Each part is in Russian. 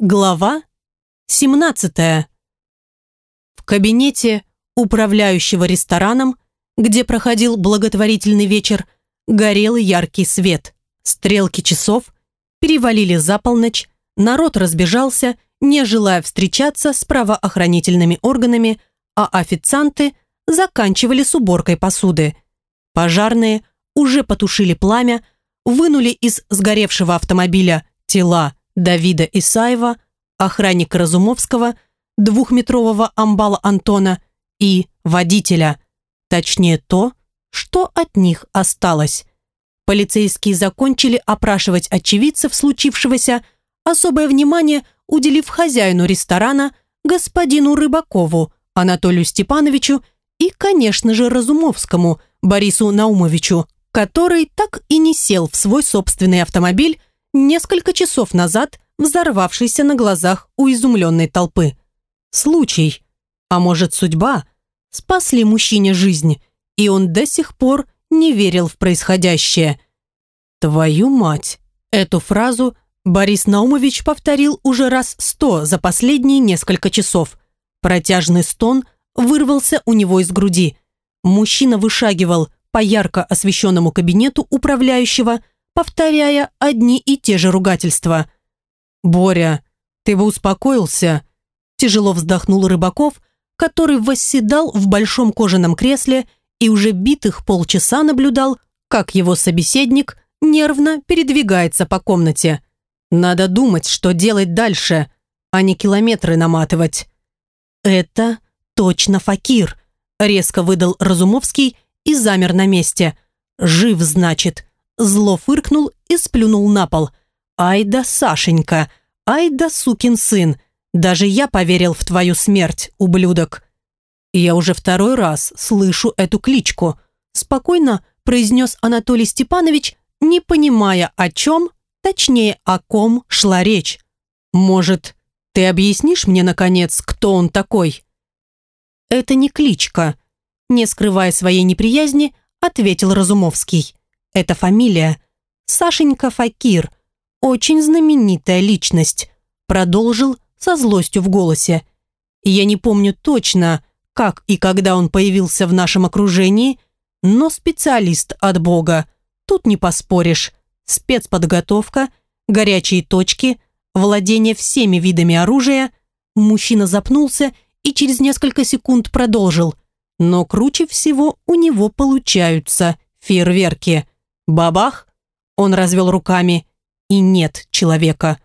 Глава 17. В кабинете управляющего рестораном, где проходил благотворительный вечер, горел яркий свет. Стрелки часов перевалили за полночь, народ разбежался, не желая встречаться с правоохранительными органами, а официанты заканчивали с уборкой посуды. Пожарные уже потушили пламя, вынули из сгоревшего автомобиля тела Давида Исаева, охранника Разумовского, двухметрового амбала Антона и водителя. Точнее то, что от них осталось. Полицейские закончили опрашивать очевидцев случившегося, особое внимание уделив хозяину ресторана, господину Рыбакову, Анатолию Степановичу и, конечно же, Разумовскому, Борису Наумовичу, который так и не сел в свой собственный автомобиль, несколько часов назад взорвавшийся на глазах у изумленной толпы. Случай, а может судьба, спасли мужчине жизнь, и он до сих пор не верил в происходящее. «Твою мать!» Эту фразу Борис Наумович повторил уже раз сто за последние несколько часов. Протяжный стон вырвался у него из груди. Мужчина вышагивал по ярко освещенному кабинету управляющего, повторяя одни и те же ругательства. «Боря, ты бы успокоился?» Тяжело вздохнул Рыбаков, который восседал в большом кожаном кресле и уже битых полчаса наблюдал, как его собеседник нервно передвигается по комнате. «Надо думать, что делать дальше, а не километры наматывать». «Это точно факир», – резко выдал Разумовский и замер на месте. «Жив, значит. Зло фыркнул и сплюнул на пол. «Ай да Сашенька! Ай да сукин сын! Даже я поверил в твою смерть, ублюдок!» «Я уже второй раз слышу эту кличку», спокойно произнес Анатолий Степанович, не понимая, о чем, точнее, о ком шла речь. «Может, ты объяснишь мне, наконец, кто он такой?» «Это не кличка», не скрывая своей неприязни, ответил Разумовский. Это фамилия. Сашенька Факир. Очень знаменитая личность. Продолжил со злостью в голосе. Я не помню точно, как и когда он появился в нашем окружении, но специалист от Бога. Тут не поспоришь. Спецподготовка, горячие точки, владение всеми видами оружия. Мужчина запнулся и через несколько секунд продолжил. Но круче всего у него получаются фейерверки. Бабах! Он развел руками. И нет человека.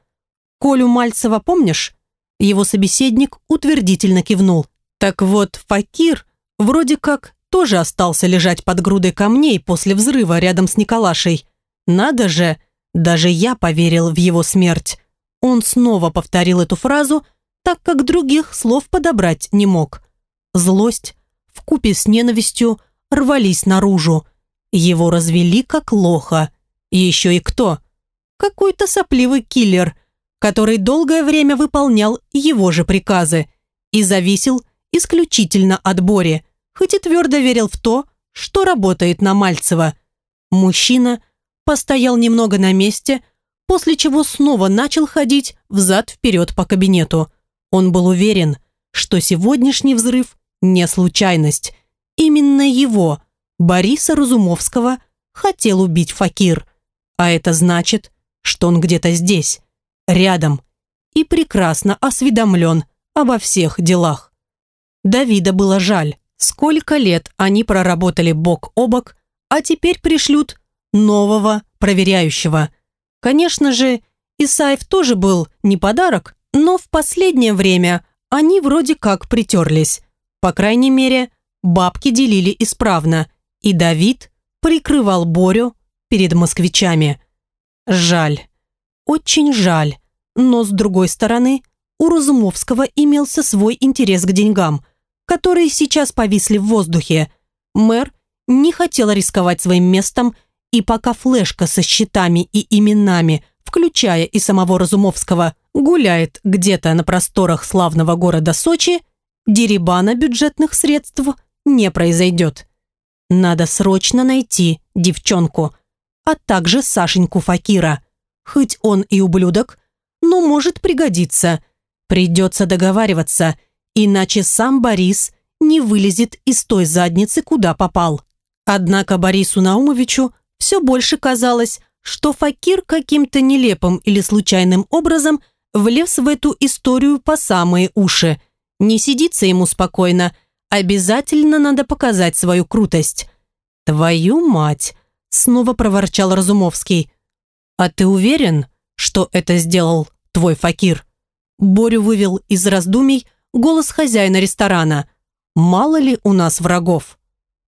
Колю Мальцева помнишь? Его собеседник утвердительно кивнул. Так вот, Факир вроде как тоже остался лежать под грудой камней после взрыва рядом с Николашей. Надо же, даже я поверил в его смерть. Он снова повторил эту фразу, так как других слов подобрать не мог. Злость в купе с ненавистью рвались наружу. Его развели как лоха. Еще и кто? Какой-то сопливый киллер, который долгое время выполнял его же приказы и зависел исключительно от Бори, хоть и твердо верил в то, что работает на Мальцева. Мужчина постоял немного на месте, после чего снова начал ходить взад-вперед по кабинету. Он был уверен, что сегодняшний взрыв не случайность. Именно его – Бориса Разумовского хотел убить Факир. А это значит, что он где-то здесь, рядом, и прекрасно осведомлен обо всех делах. Давида было жаль. Сколько лет они проработали бок о бок, а теперь пришлют нового проверяющего. Конечно же, Исаев тоже был не подарок, но в последнее время они вроде как притерлись. По крайней мере, бабки делили исправно, и Давид прикрывал Борю перед москвичами. Жаль, очень жаль, но с другой стороны, у Разумовского имелся свой интерес к деньгам, которые сейчас повисли в воздухе. Мэр не хотел рисковать своим местом, и пока флешка со счетами и именами, включая и самого Разумовского, гуляет где-то на просторах славного города Сочи, деребана бюджетных средств не произойдет. Надо срочно найти девчонку, а также Сашеньку Факира. Хоть он и ублюдок, но может пригодиться. Придется договариваться, иначе сам Борис не вылезет из той задницы, куда попал. Однако Борису Наумовичу все больше казалось, что Факир каким-то нелепым или случайным образом влез в эту историю по самые уши. Не сидится ему спокойно, обязательно надо показать свою крутость. «Твою мать!» – снова проворчал Разумовский. «А ты уверен, что это сделал твой Факир?» Борю вывел из раздумий голос хозяина ресторана. «Мало ли у нас врагов?»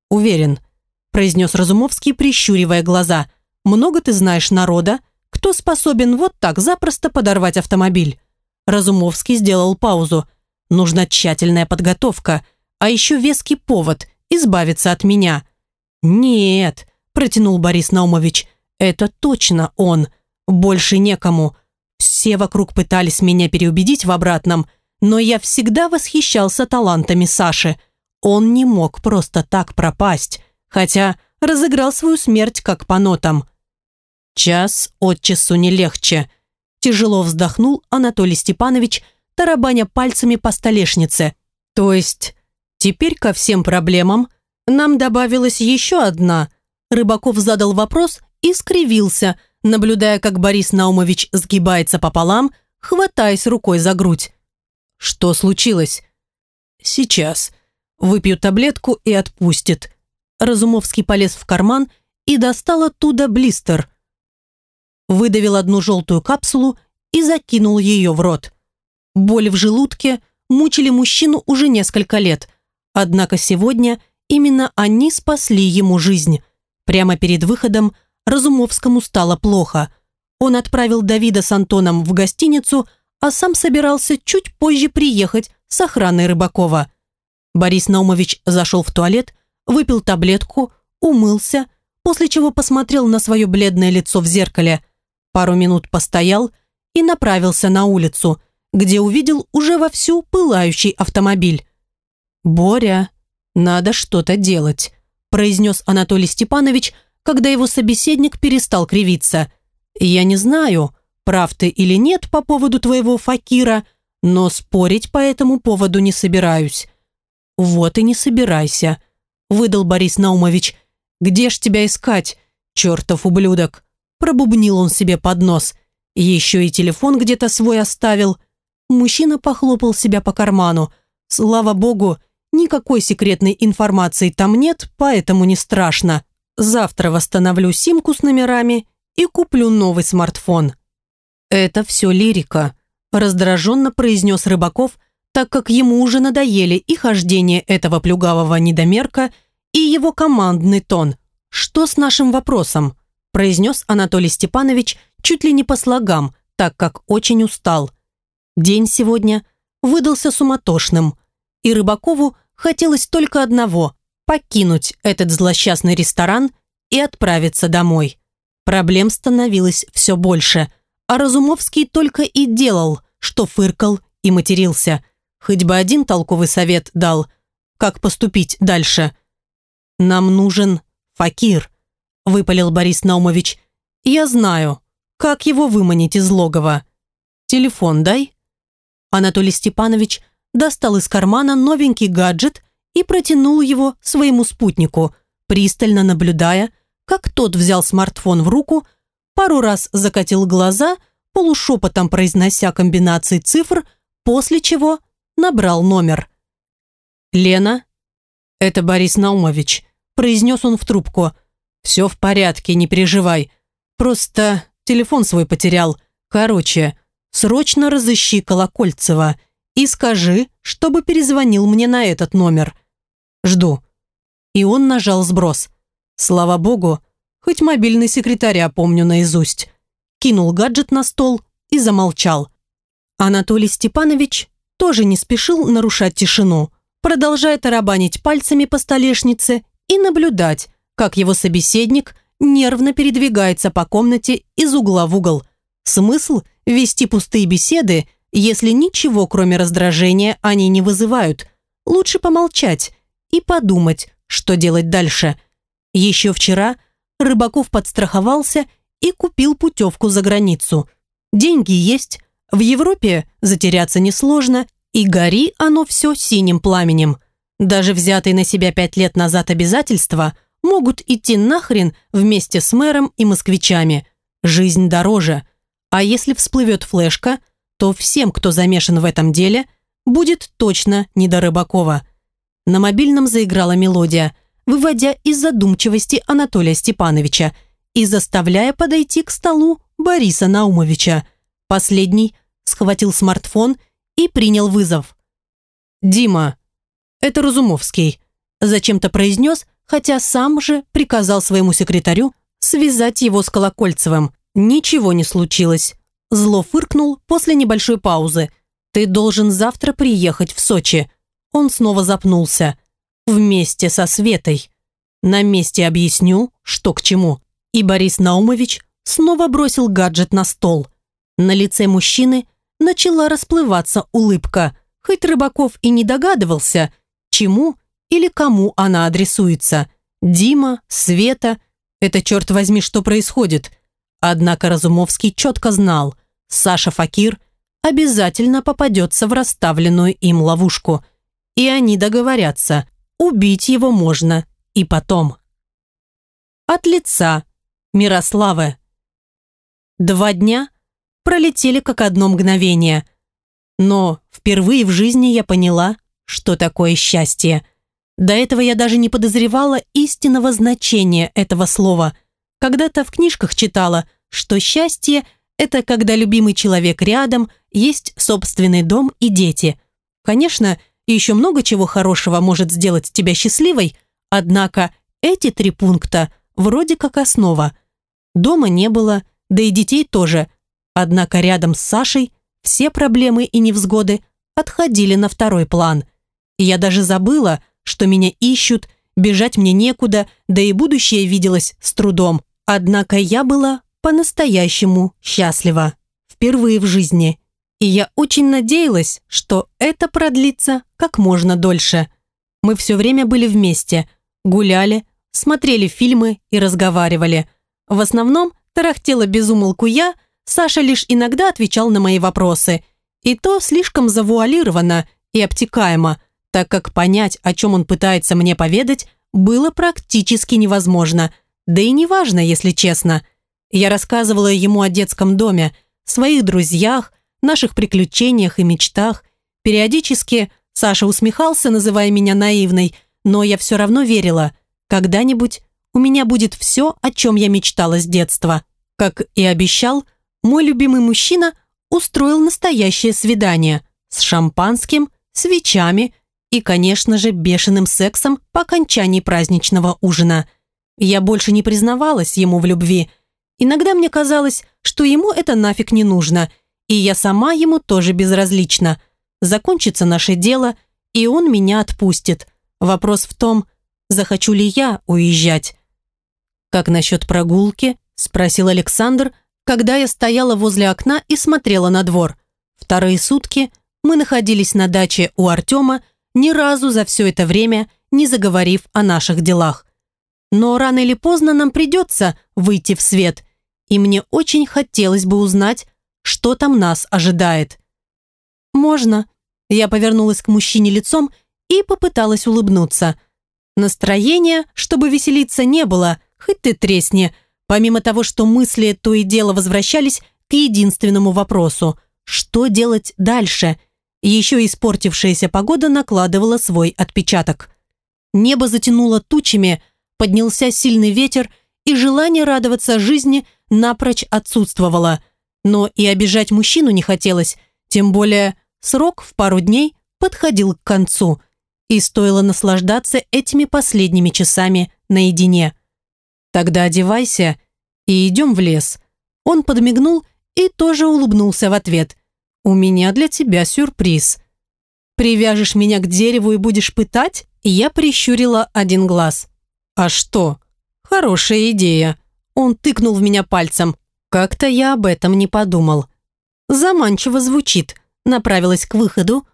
«Уверен», – произнес Разумовский, прищуривая глаза. «Много ты знаешь народа, кто способен вот так запросто подорвать автомобиль?» Разумовский сделал паузу. «Нужна тщательная подготовка, а еще веский повод – избавиться от меня». «Нет», – протянул Борис Наумович, – «это точно он. Больше некому. Все вокруг пытались меня переубедить в обратном, но я всегда восхищался талантами Саши. Он не мог просто так пропасть, хотя разыграл свою смерть как по нотам. Час от часу не легче. Тяжело вздохнул Анатолий Степанович, тарабаня пальцами по столешнице. То есть, теперь ко всем проблемам нам добавилась еще одна. Рыбаков задал вопрос и скривился, наблюдая, как Борис Наумович сгибается пополам, хватаясь рукой за грудь. «Что случилось?» «Сейчас. Выпью таблетку и отпустит». Разумовский полез в карман и достал оттуда блистер. Выдавил одну желтую капсулу и закинул ее в рот. Боли в желудке мучили мужчину уже несколько лет, однако сегодня именно они спасли ему жизнь. Прямо перед выходом Разумовскому стало плохо. Он отправил Давида с Антоном в гостиницу, а сам собирался чуть позже приехать с охраной Рыбакова. Борис Наумович зашел в туалет, выпил таблетку, умылся, после чего посмотрел на свое бледное лицо в зеркале, пару минут постоял и направился на улицу, где увидел уже вовсю пылающий автомобиль. «Боря, надо что-то делать», произнес Анатолий Степанович, когда его собеседник перестал кривиться. «Я не знаю, прав ты или нет по поводу твоего факира, но спорить по этому поводу не собираюсь». «Вот и не собирайся», – выдал Борис Наумович. «Где ж тебя искать, чертов ублюдок?» Пробубнил он себе под нос. Еще и телефон где-то свой оставил. Мужчина похлопал себя по карману. Слава богу, никакой секретной информации там нет, поэтому не страшно. Завтра восстановлю симку с номерами и куплю новый смартфон. «Это все лирика», – раздраженно произнес Рыбаков, так как ему уже надоели и хождение этого плюгавого недомерка, и его командный тон. «Что с нашим вопросом?» – произнес Анатолий Степанович чуть ли не по слогам, так как очень устал. День сегодня выдался суматошным, и Рыбакову хотелось только одного – покинуть этот злосчастный ресторан и отправиться домой. Проблем становилось все больше – а Разумовский только и делал, что фыркал и матерился. Хоть бы один толковый совет дал, как поступить дальше. «Нам нужен факир», – выпалил Борис Наумович. «Я знаю, как его выманить из логова. Телефон дай». Анатолий Степанович достал из кармана новенький гаджет и протянул его своему спутнику, пристально наблюдая, как тот взял смартфон в руку пару раз закатил глаза, полушепотом произнося комбинации цифр, после чего набрал номер. «Лена?» «Это Борис Наумович», – произнес он в трубку. «Все в порядке, не переживай. Просто телефон свой потерял. Короче, срочно разыщи Колокольцева и скажи, чтобы перезвонил мне на этот номер. Жду». И он нажал сброс. Слава богу, хоть мобильный секретаря помню наизусть. Кинул гаджет на стол и замолчал. Анатолий Степанович тоже не спешил нарушать тишину, продолжая тарабанить пальцами по столешнице и наблюдать, как его собеседник нервно передвигается по комнате из угла в угол. Смысл вести пустые беседы, если ничего, кроме раздражения, они не вызывают. Лучше помолчать и подумать, что делать дальше. Еще вчера Рыбаков подстраховался и купил путевку за границу. Деньги есть, В Европе затеряться несложно, и гори оно все синим пламенем. Даже взятые на себя пять лет назад обязательства могут идти нахрен вместе с мэром и москвичами. Жизнь дороже. А если всплывет флешка, то всем, кто замешан в этом деле, будет точно не до Рыбакова. На мобильном заиграла мелодия, выводя из задумчивости Анатолия Степановича и заставляя подойти к столу Бориса Наумовича. Последний схватил смартфон и принял вызов. «Дима, это Разумовский», зачем-то произнес, хотя сам же приказал своему секретарю связать его с Колокольцевым. Ничего не случилось. Зло фыркнул после небольшой паузы. «Ты должен завтра приехать в Сочи». Он снова запнулся. «Вместе со Светой. На месте объясню, что к чему». И Борис Наумович снова бросил гаджет на стол. На лице мужчины начала расплываться улыбка, хоть Рыбаков и не догадывался, чему или кому она адресуется. Дима, Света, это черт возьми, что происходит. Однако Разумовский четко знал, Саша Факир обязательно попадется в расставленную им ловушку. И они договорятся, убить его можно и потом. От лица Мирославы. Два дня пролетели как одно мгновение. Но впервые в жизни я поняла, что такое счастье. До этого я даже не подозревала истинного значения этого слова. Когда-то в книжках читала, что счастье – это когда любимый человек рядом, есть собственный дом и дети. Конечно, еще много чего хорошего может сделать тебя счастливой, однако эти три пункта вроде как основа – Дома не было, да и детей тоже. Однако рядом с Сашей все проблемы и невзгоды отходили на второй план. И я даже забыла, что меня ищут, бежать мне некуда, да и будущее виделось с трудом. Однако я была по-настоящему счастлива. Впервые в жизни. И я очень надеялась, что это продлится как можно дольше. Мы все время были вместе, гуляли, смотрели фильмы и разговаривали – в основном тарахтела безумолку я, Саша лишь иногда отвечал на мои вопросы. И то слишком завуалировано и обтекаемо, так как понять, о чем он пытается мне поведать, было практически невозможно. Да и неважно, если честно. Я рассказывала ему о детском доме, своих друзьях, наших приключениях и мечтах. Периодически Саша усмехался, называя меня наивной, но я все равно верила. Когда-нибудь у меня будет все, о чем я мечтала с детства. Как и обещал, мой любимый мужчина устроил настоящее свидание с шампанским, свечами и, конечно же, бешеным сексом по окончании праздничного ужина. Я больше не признавалась ему в любви. Иногда мне казалось, что ему это нафиг не нужно, и я сама ему тоже безразлична. Закончится наше дело, и он меня отпустит. Вопрос в том, захочу ли я уезжать. «Как насчет прогулки?» – спросил Александр, когда я стояла возле окна и смотрела на двор. Вторые сутки мы находились на даче у Артема, ни разу за все это время не заговорив о наших делах. Но рано или поздно нам придется выйти в свет, и мне очень хотелось бы узнать, что там нас ожидает. «Можно?» Я повернулась к мужчине лицом и попыталась улыбнуться. Настроения, чтобы веселиться, не было, Хоть ты тресни. Помимо того, что мысли то и дело возвращались к единственному вопросу. Что делать дальше? Еще испортившаяся погода накладывала свой отпечаток. Небо затянуло тучами, поднялся сильный ветер, и желание радоваться жизни напрочь отсутствовало. Но и обижать мужчину не хотелось, тем более срок в пару дней подходил к концу, и стоило наслаждаться этими последними часами наедине. Тогда одевайся и идем в лес». Он подмигнул и тоже улыбнулся в ответ. «У меня для тебя сюрприз». «Привяжешь меня к дереву и будешь пытать?» Я прищурила один глаз. «А что? Хорошая идея». Он тыкнул в меня пальцем. Как-то я об этом не подумал. Заманчиво звучит. Направилась к выходу,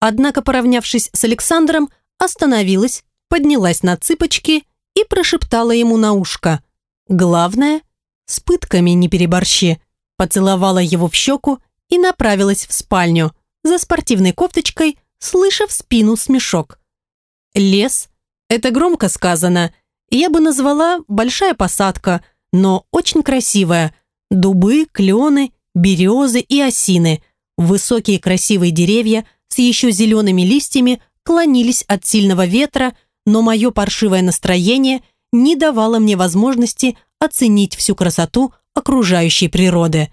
однако, поравнявшись с Александром, остановилась, поднялась на цыпочки и прошептала ему на ушко. «Главное, с пытками не переборщи». Поцеловала его в щеку и направилась в спальню за спортивной кофточкой, слыша в спину смешок. Лес – это громко сказано. Я бы назвала большая посадка, но очень красивая. Дубы, клены, березы и осины. Высокие красивые деревья с еще зелеными листьями клонились от сильного ветра, но мое паршивое настроение не давало мне возможности оценить всю красоту окружающей природы.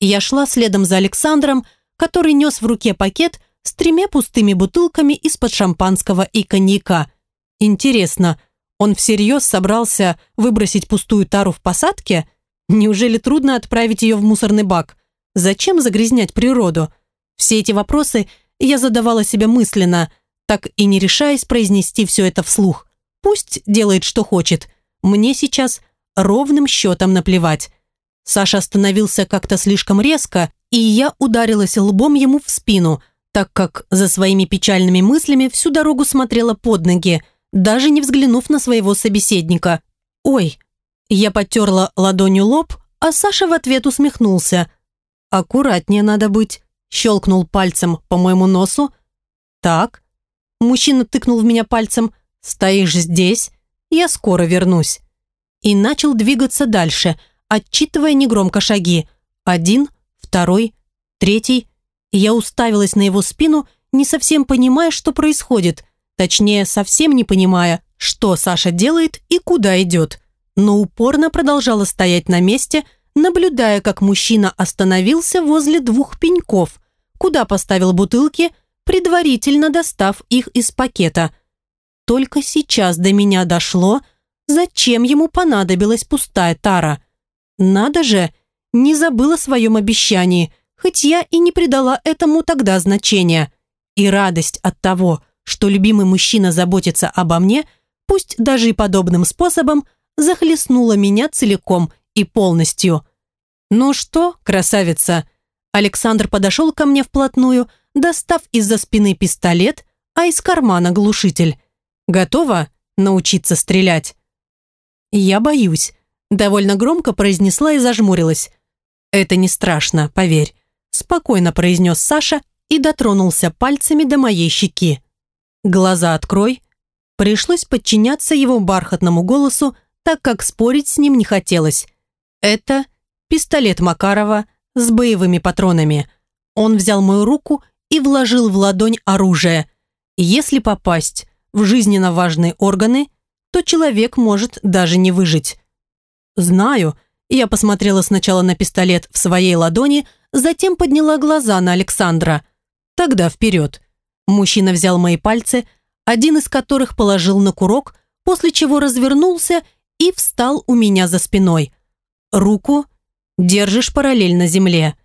Я шла следом за Александром, который нес в руке пакет с тремя пустыми бутылками из-под шампанского и коньяка. Интересно, он всерьез собрался выбросить пустую тару в посадке? Неужели трудно отправить ее в мусорный бак? Зачем загрязнять природу? Все эти вопросы я задавала себе мысленно, так и не решаясь произнести все это вслух. Пусть делает, что хочет. Мне сейчас ровным счетом наплевать. Саша остановился как-то слишком резко, и я ударилась лбом ему в спину, так как за своими печальными мыслями всю дорогу смотрела под ноги, даже не взглянув на своего собеседника. «Ой!» Я потерла ладонью лоб, а Саша в ответ усмехнулся. «Аккуратнее надо быть», щелкнул пальцем по моему носу. «Так». Мужчина тыкнул в меня пальцем. «Стоишь здесь, я скоро вернусь» и начал двигаться дальше, отчитывая негромко шаги. Один, второй, третий. Я уставилась на его спину, не совсем понимая, что происходит. Точнее, совсем не понимая, что Саша делает и куда идет. Но упорно продолжала стоять на месте, наблюдая, как мужчина остановился возле двух пеньков, куда поставил бутылки, предварительно достав их из пакета. Только сейчас до меня дошло – Зачем ему понадобилась пустая тара? Надо же, не забыла о своем обещании, хоть я и не придала этому тогда значения. И радость от того, что любимый мужчина заботится обо мне, пусть даже и подобным способом, захлестнула меня целиком и полностью. «Ну что, красавица?» Александр подошел ко мне вплотную, достав из-за спины пистолет, а из кармана глушитель. «Готова научиться стрелять?» «Я боюсь», – довольно громко произнесла и зажмурилась. «Это не страшно, поверь», – спокойно произнес Саша и дотронулся пальцами до моей щеки. «Глаза открой». Пришлось подчиняться его бархатному голосу, так как спорить с ним не хотелось. Это пистолет Макарова с боевыми патронами. Он взял мою руку и вложил в ладонь оружие. Если попасть в жизненно важные органы, то человек может даже не выжить. «Знаю», я посмотрела сначала на пистолет в своей ладони, затем подняла глаза на Александра. «Тогда вперед». Мужчина взял мои пальцы, один из которых положил на курок, после чего развернулся и встал у меня за спиной. Руку держишь параллельно земле.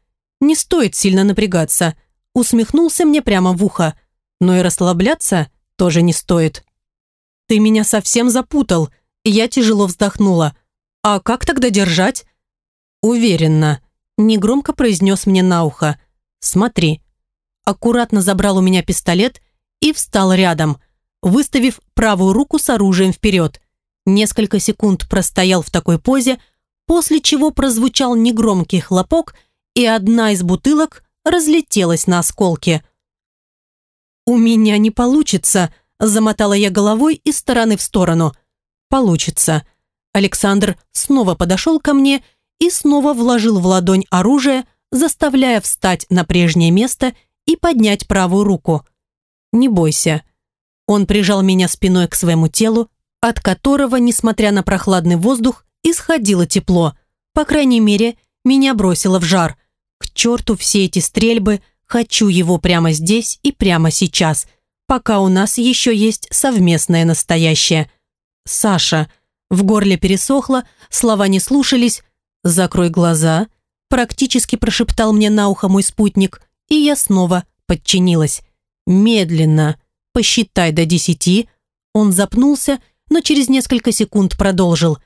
Не стоит сильно напрягаться. Усмехнулся мне прямо в ухо. Но и расслабляться тоже не стоит. «Ты меня совсем запутал», я тяжело вздохнула. «А как тогда держать?» «Уверенно», – негромко произнес мне на ухо. «Смотри». Аккуратно забрал у меня пистолет и встал рядом, выставив правую руку с оружием вперед. Несколько секунд простоял в такой позе, после чего прозвучал негромкий хлопок, и одна из бутылок разлетелась на осколки. «У меня не получится», Замотала я головой из стороны в сторону. Получится. Александр снова подошел ко мне и снова вложил в ладонь оружие, заставляя встать на прежнее место и поднять правую руку. «Не бойся». Он прижал меня спиной к своему телу, от которого, несмотря на прохладный воздух, исходило тепло. По крайней мере, меня бросило в жар. К черту все эти стрельбы, хочу его прямо здесь и прямо сейчас – пока у нас еще есть совместное настоящее. Саша. В горле пересохло, слова не слушались. «Закрой глаза», практически прошептал мне на ухо мой спутник, и я снова подчинилась. «Медленно. Посчитай до десяти». Он запнулся, но через несколько секунд продолжил.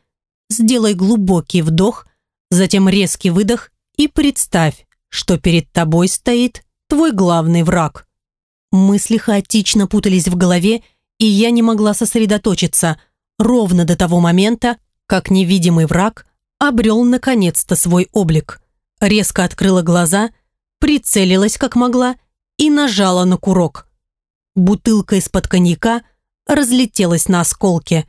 «Сделай глубокий вдох, затем резкий выдох и представь, что перед тобой стоит твой главный враг». Мысли хаотично путались в голове, и я не могла сосредоточиться ровно до того момента, как невидимый враг обрел наконец-то свой облик. Резко открыла глаза, прицелилась как могла и нажала на курок. Бутылка из-под коньяка разлетелась на осколки.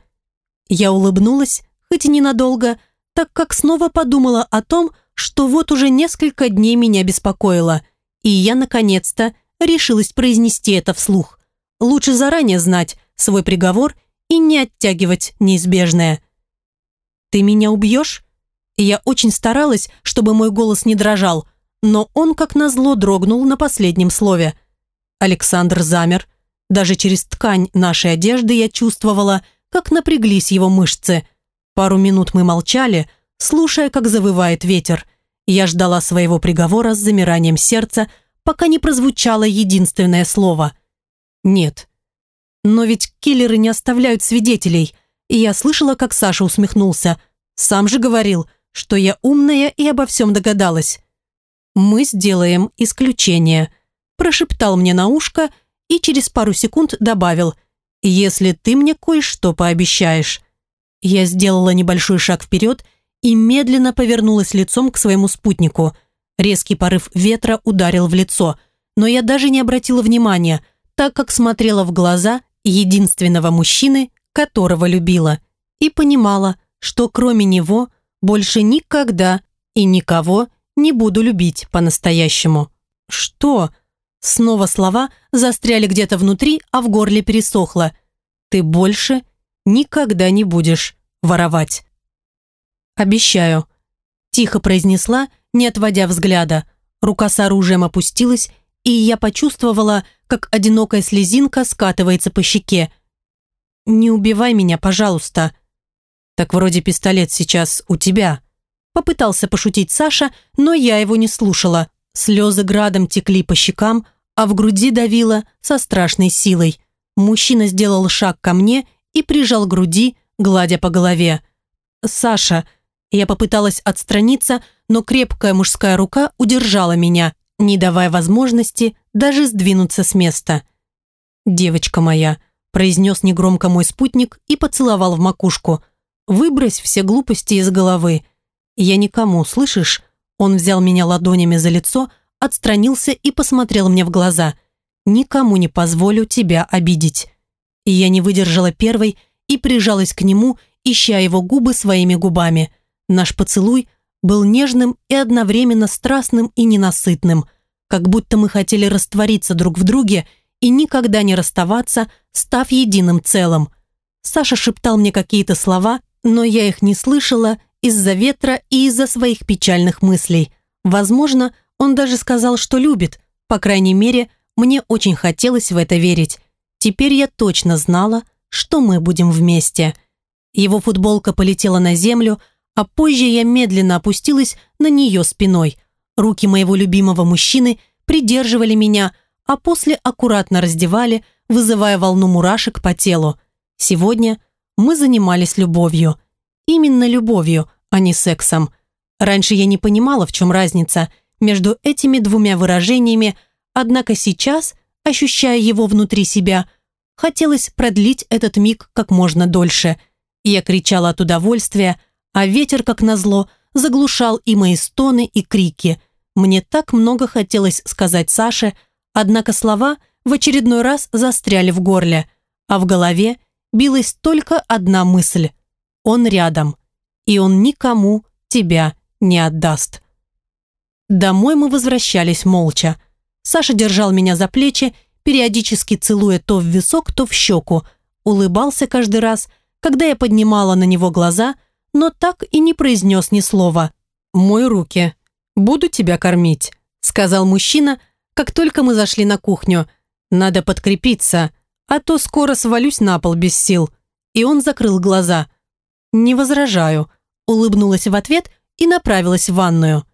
Я улыбнулась, хоть и ненадолго, так как снова подумала о том, что вот уже несколько дней меня беспокоило, и я, наконец-то, решилась произнести это вслух. Лучше заранее знать свой приговор и не оттягивать неизбежное. «Ты меня убьешь?» Я очень старалась, чтобы мой голос не дрожал, но он, как назло, дрогнул на последнем слове. Александр замер. Даже через ткань нашей одежды я чувствовала, как напряглись его мышцы. Пару минут мы молчали, слушая, как завывает ветер. Я ждала своего приговора с замиранием сердца, пока не прозвучало единственное слово. «Нет». Но ведь киллеры не оставляют свидетелей, и я слышала, как Саша усмехнулся. Сам же говорил, что я умная и обо всем догадалась. «Мы сделаем исключение», – прошептал мне на ушко и через пару секунд добавил – если ты мне кое-что пообещаешь». Я сделала небольшой шаг вперед и медленно повернулась лицом к своему спутнику. Резкий порыв ветра ударил в лицо, но я даже не обратила внимания, так как смотрела в глаза единственного мужчины, которого любила, и понимала, что кроме него больше никогда и никого не буду любить по-настоящему. «Что?» Снова слова застряли где-то внутри, а в горле пересохло. «Ты больше никогда не будешь воровать». «Обещаю», – тихо произнесла, не отводя взгляда. Рука с оружием опустилась, и я почувствовала, как одинокая слезинка скатывается по щеке. «Не убивай меня, пожалуйста». «Так вроде пистолет сейчас у тебя», – попытался пошутить Саша, но я его не слушала. Слезы градом текли по щекам, а в груди давило со страшной силой. Мужчина сделал шаг ко мне и прижал груди, гладя по голове. «Саша!» Я попыталась отстраниться, но крепкая мужская рука удержала меня, не давая возможности даже сдвинуться с места. «Девочка моя», – произнес негромко мой спутник и поцеловал в макушку. «Выбрось все глупости из головы. Я никому, слышишь?» Он взял меня ладонями за лицо, – отстранился и посмотрел мне в глаза. «Никому не позволю тебя обидеть». И я не выдержала первой и прижалась к нему, ища его губы своими губами. Наш поцелуй был нежным и одновременно страстным и ненасытным, как будто мы хотели раствориться друг в друге и никогда не расставаться, став единым целым. Саша шептал мне какие-то слова, но я их не слышала из-за ветра и из-за своих печальных мыслей. Возможно, он даже сказал, что любит. По крайней мере, мне очень хотелось в это верить. Теперь я точно знала, что мы будем вместе. Его футболка полетела на землю, а позже я медленно опустилась на нее спиной. Руки моего любимого мужчины придерживали меня, а после аккуратно раздевали, вызывая волну мурашек по телу. Сегодня мы занимались любовью. Именно любовью, а не сексом. Раньше я не понимала, в чем разница – между этими двумя выражениями, однако сейчас, ощущая его внутри себя, хотелось продлить этот миг как можно дольше. Я кричала от удовольствия, а ветер, как назло, заглушал и мои стоны, и крики. Мне так много хотелось сказать Саше, однако слова в очередной раз застряли в горле, а в голове билась только одна мысль. Он рядом, и он никому тебя не отдаст. Домой мы возвращались молча. Саша держал меня за плечи, периодически целуя то в висок, то в щеку. Улыбался каждый раз, когда я поднимала на него глаза, но так и не произнес ни слова. «Мой руки. Буду тебя кормить», — сказал мужчина, как только мы зашли на кухню. «Надо подкрепиться, а то скоро свалюсь на пол без сил». И он закрыл глаза. «Не возражаю», — улыбнулась в ответ и направилась в ванную.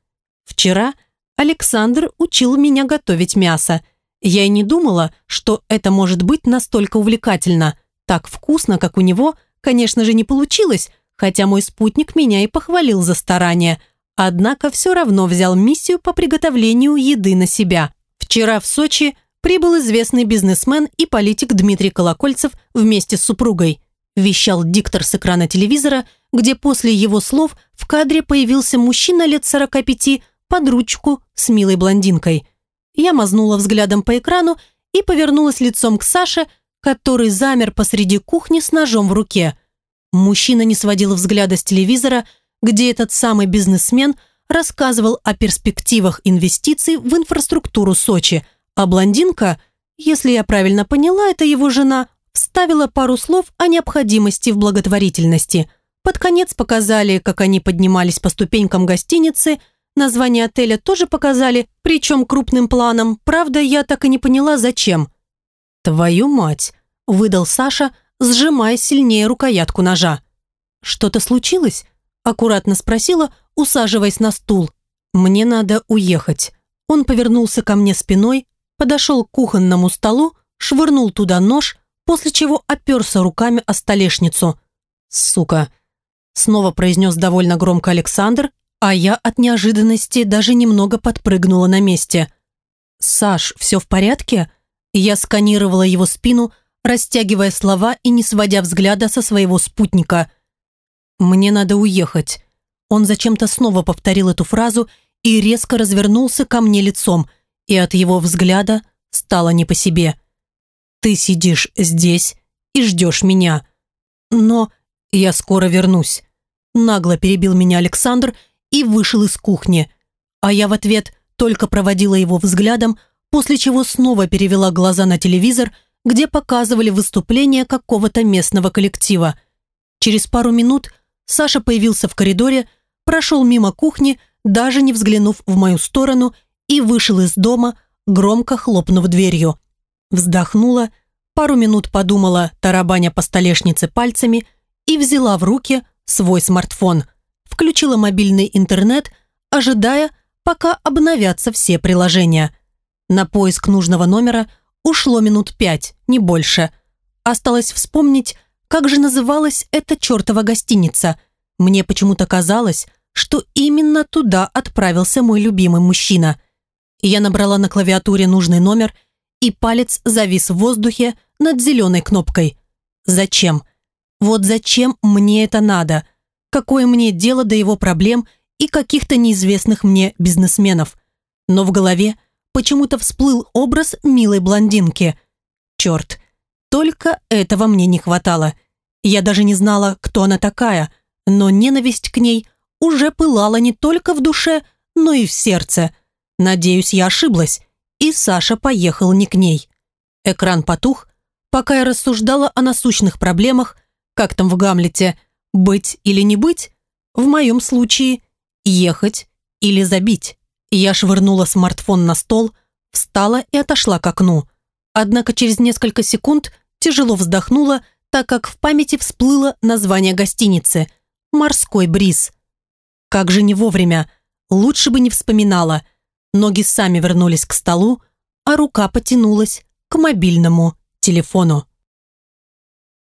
Вчера Александр учил меня готовить мясо. Я и не думала, что это может быть настолько увлекательно. Так вкусно, как у него, конечно же, не получилось, хотя мой спутник меня и похвалил за старание. Однако все равно взял миссию по приготовлению еды на себя. Вчера в Сочи прибыл известный бизнесмен и политик Дмитрий Колокольцев вместе с супругой. Вещал диктор с экрана телевизора, где после его слов в кадре появился мужчина лет 45 под ручку с милой блондинкой. Я мазнула взглядом по экрану и повернулась лицом к Саше, который замер посреди кухни с ножом в руке. Мужчина не сводил взгляда с телевизора, где этот самый бизнесмен рассказывал о перспективах инвестиций в инфраструктуру Сочи, а блондинка, если я правильно поняла, это его жена, вставила пару слов о необходимости в благотворительности. Под конец показали, как они поднимались по ступенькам гостиницы, название отеля тоже показали, причем крупным планом, правда, я так и не поняла, зачем. «Твою мать!» – выдал Саша, сжимая сильнее рукоятку ножа. «Что-то случилось?» – аккуратно спросила, усаживаясь на стул. «Мне надо уехать». Он повернулся ко мне спиной, подошел к кухонному столу, швырнул туда нож, после чего оперся руками о столешницу. «Сука!» Снова произнес довольно громко Александр, а я от неожиданности даже немного подпрыгнула на месте. «Саш, все в порядке?» Я сканировала его спину, растягивая слова и не сводя взгляда со своего спутника. «Мне надо уехать». Он зачем-то снова повторил эту фразу и резко развернулся ко мне лицом, и от его взгляда стало не по себе. «Ты сидишь здесь и ждешь меня. Но я скоро вернусь». Нагло перебил меня Александр и вышел из кухни, а я в ответ только проводила его взглядом, после чего снова перевела глаза на телевизор, где показывали выступление какого-то местного коллектива. Через пару минут Саша появился в коридоре, прошел мимо кухни, даже не взглянув в мою сторону, и вышел из дома, громко хлопнув дверью. Вздохнула, пару минут подумала, тарабаня по столешнице пальцами, и взяла в руки свой смартфон. Включила мобильный интернет, ожидая, пока обновятся все приложения – на поиск нужного номера ушло минут пять, не больше. Осталось вспомнить, как же называлась эта чертова гостиница. Мне почему-то казалось, что именно туда отправился мой любимый мужчина. Я набрала на клавиатуре нужный номер, и палец завис в воздухе над зеленой кнопкой. Зачем? Вот зачем мне это надо? Какое мне дело до его проблем и каких-то неизвестных мне бизнесменов? Но в голове почему-то всплыл образ милой блондинки. Черт, только этого мне не хватало. Я даже не знала, кто она такая, но ненависть к ней уже пылала не только в душе, но и в сердце. Надеюсь, я ошиблась, и Саша поехал не к ней. Экран потух, пока я рассуждала о насущных проблемах, как там в Гамлете, быть или не быть, в моем случае ехать или забить. Я швырнула смартфон на стол, встала и отошла к окну. Однако через несколько секунд тяжело вздохнула, так как в памяти всплыло название гостиницы «Морской бриз». Как же не вовремя, лучше бы не вспоминала. Ноги сами вернулись к столу, а рука потянулась к мобильному телефону.